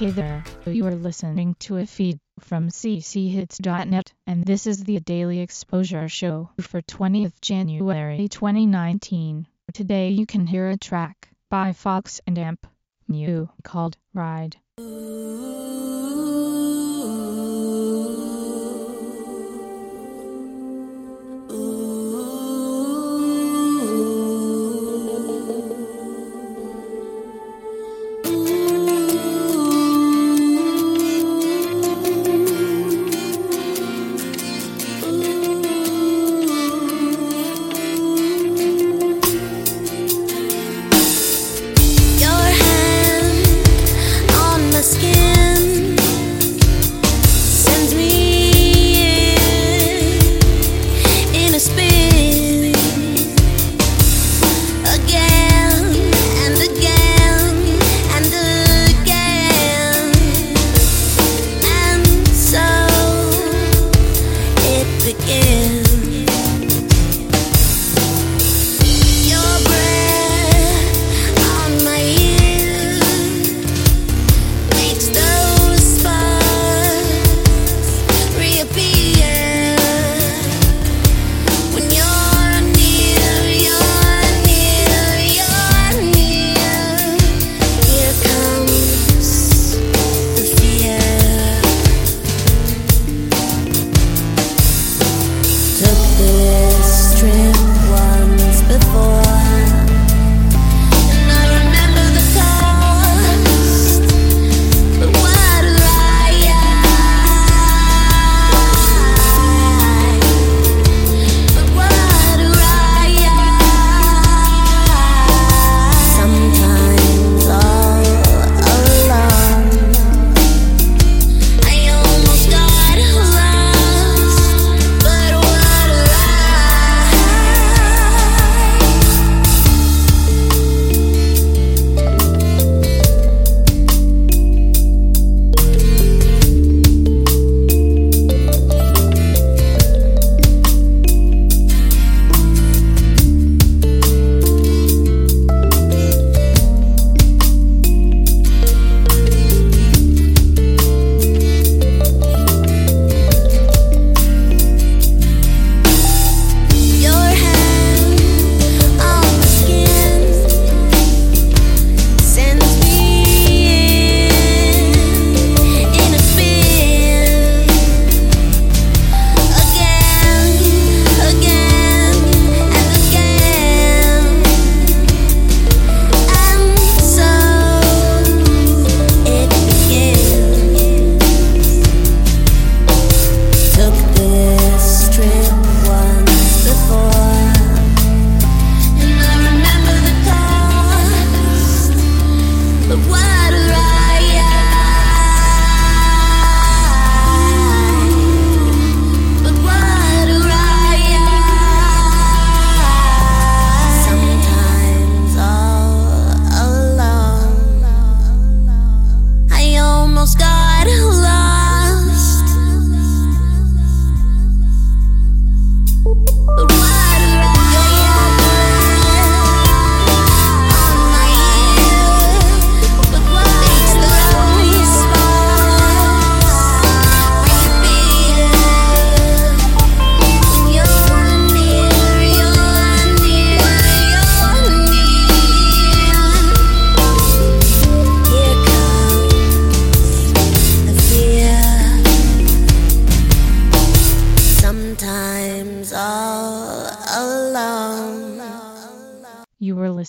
Hey there, you are listening to a feed from cchits.net, and this is the Daily Exposure Show for 20th January 2019. Today you can hear a track by Fox and Amp, new called Ride. This trip once before.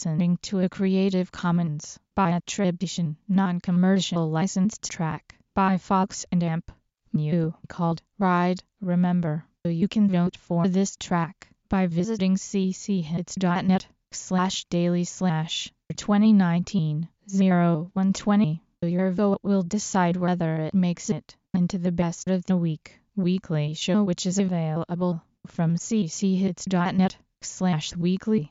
Listening to a Creative Commons by attribution, non-commercial licensed track by Fox and Amp, new called Ride. Remember, you can vote for this track by visiting cchits.net slash daily slash 2019 0120. Your vote will decide whether it makes it into the best of the week weekly show which is available from cchits.net slash weekly.